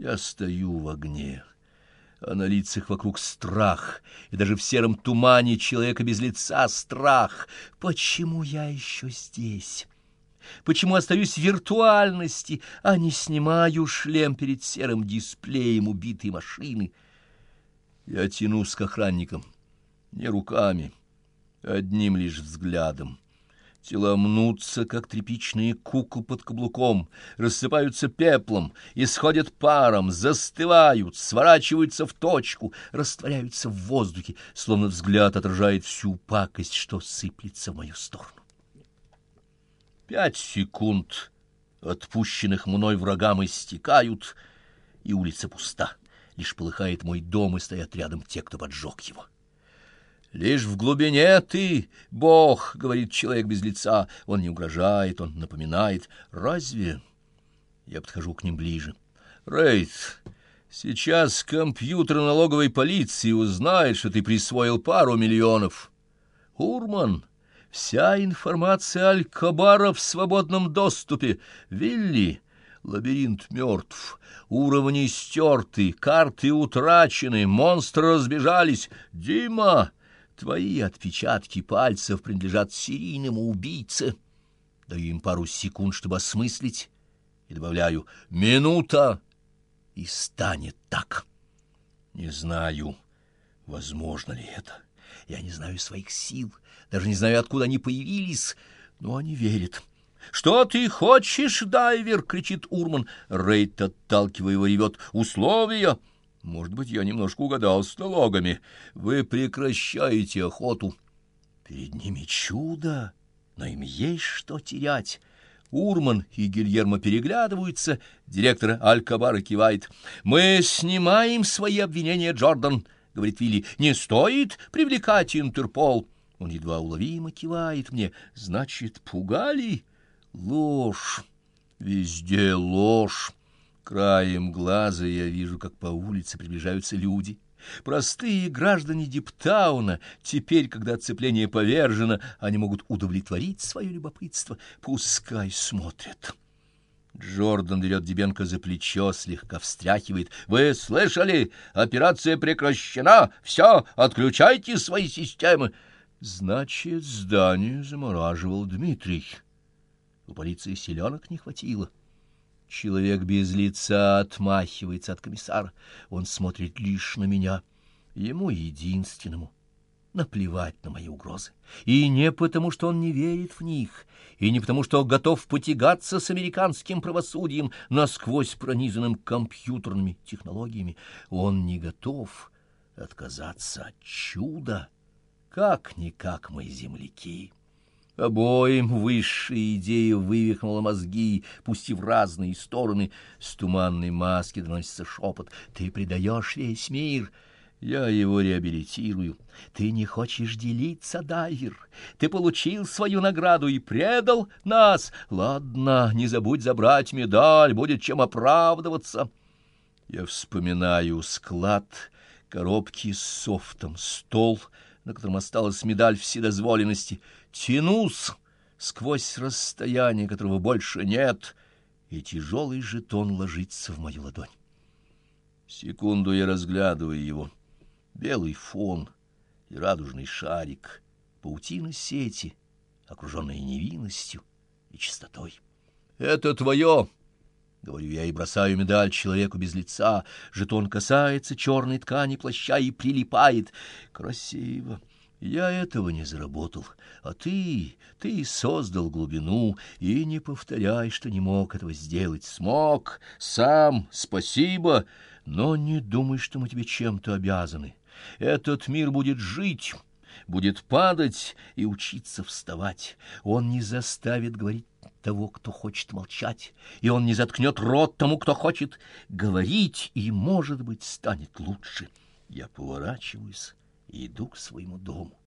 Я стою в огне, а на лицах вокруг страх, и даже в сером тумане человека без лица страх. Почему я еще здесь? Почему остаюсь в виртуальности, а не снимаю шлем перед серым дисплеем убитой машины? Я тянусь к охранникам, не руками, одним лишь взглядом. Тела мнутся, как тряпичные куклы под каблуком, рассыпаются пеплом, исходят паром, застывают, сворачиваются в точку, растворяются в воздухе, словно взгляд отражает всю пакость, что сыплется в мою сторону. Пять секунд, отпущенных мной врагам, истекают, и улица пуста. Лишь полыхает мой дом, и стоят рядом те, кто поджег его. Лишь в глубине ты, Бог, — говорит человек без лица. Он не угрожает, он напоминает. Разве? Я подхожу к ним ближе. Рейд, сейчас компьютер налоговой полиции узнает, что ты присвоил пару миллионов. Урман, вся информация Аль-Кабара в свободном доступе. Вилли, лабиринт мертв. Уровни стерты, карты утрачены, монстры разбежались. Дима... Твои отпечатки пальцев принадлежат серийному убийце. Даю им пару секунд, чтобы осмыслить, и добавляю «минута», и станет так. Не знаю, возможно ли это. Я не знаю своих сил, даже не знаю, откуда они появились, но они верят. «Что ты хочешь, дайвер?» — кричит Урман. Рейд, отталкивая его, ревет. «Условия!» Может быть, я немножко угадал с налогами. Вы прекращаете охоту. Перед ними чудо, но им есть что терять. Урман и Гильермо переглядываются, директор Алькабара кивает. «Мы снимаем свои обвинения, Джордан», — говорит Вилли. «Не стоит привлекать Интерпол». Он едва уловимо кивает мне. «Значит, пугали?» «Ложь! Везде ложь!» Краем глаза я вижу, как по улице приближаются люди. Простые граждане Диптауна, теперь, когда отцепление повержено, они могут удовлетворить свое любопытство. Пускай смотрят. Джордан берет Дебенко за плечо, слегка встряхивает. «Вы слышали? Операция прекращена! Все, отключайте свои системы!» Значит, здание замораживал Дмитрий. У полиции селенок не хватило. Человек без лица отмахивается от комиссара. Он смотрит лишь на меня. Ему единственному наплевать на мои угрозы. И не потому, что он не верит в них, и не потому, что готов потягаться с американским правосудием, насквозь пронизанным компьютерными технологиями. Он не готов отказаться от чуда, как-никак мои земляки. Обоим высшая идея вывихнула мозги, пустив разные стороны. С туманной маски доносится шепот. «Ты предаешь весь мир!» Я его реабилитирую. Ты не хочешь делиться, дайвер. Ты получил свою награду и предал нас. Ладно, не забудь забрать медаль, будет чем оправдываться. Я вспоминаю склад, коробки с софтом, стол, на котором осталась медаль вседозволенности — тянусь сквозь расстояние, которого больше нет, и тяжелый жетон ложится в мою ладонь. Секунду я разглядываю его. Белый фон и радужный шарик, паутина сети, окруженная невинностью и чистотой. «Это твое!» — говорю я и бросаю медаль человеку без лица. Жетон касается черной ткани плаща и прилипает. Красиво. Я этого не заработал, а ты, ты создал глубину, и не повторяй, что не мог этого сделать. Смог, сам, спасибо, но не думай, что мы тебе чем-то обязаны. Этот мир будет жить, будет падать и учиться вставать. Он не заставит говорить того, кто хочет молчать, и он не заткнет рот тому, кто хочет говорить, и, может быть, станет лучше. Я поворачиваюсь и иду к своему дому.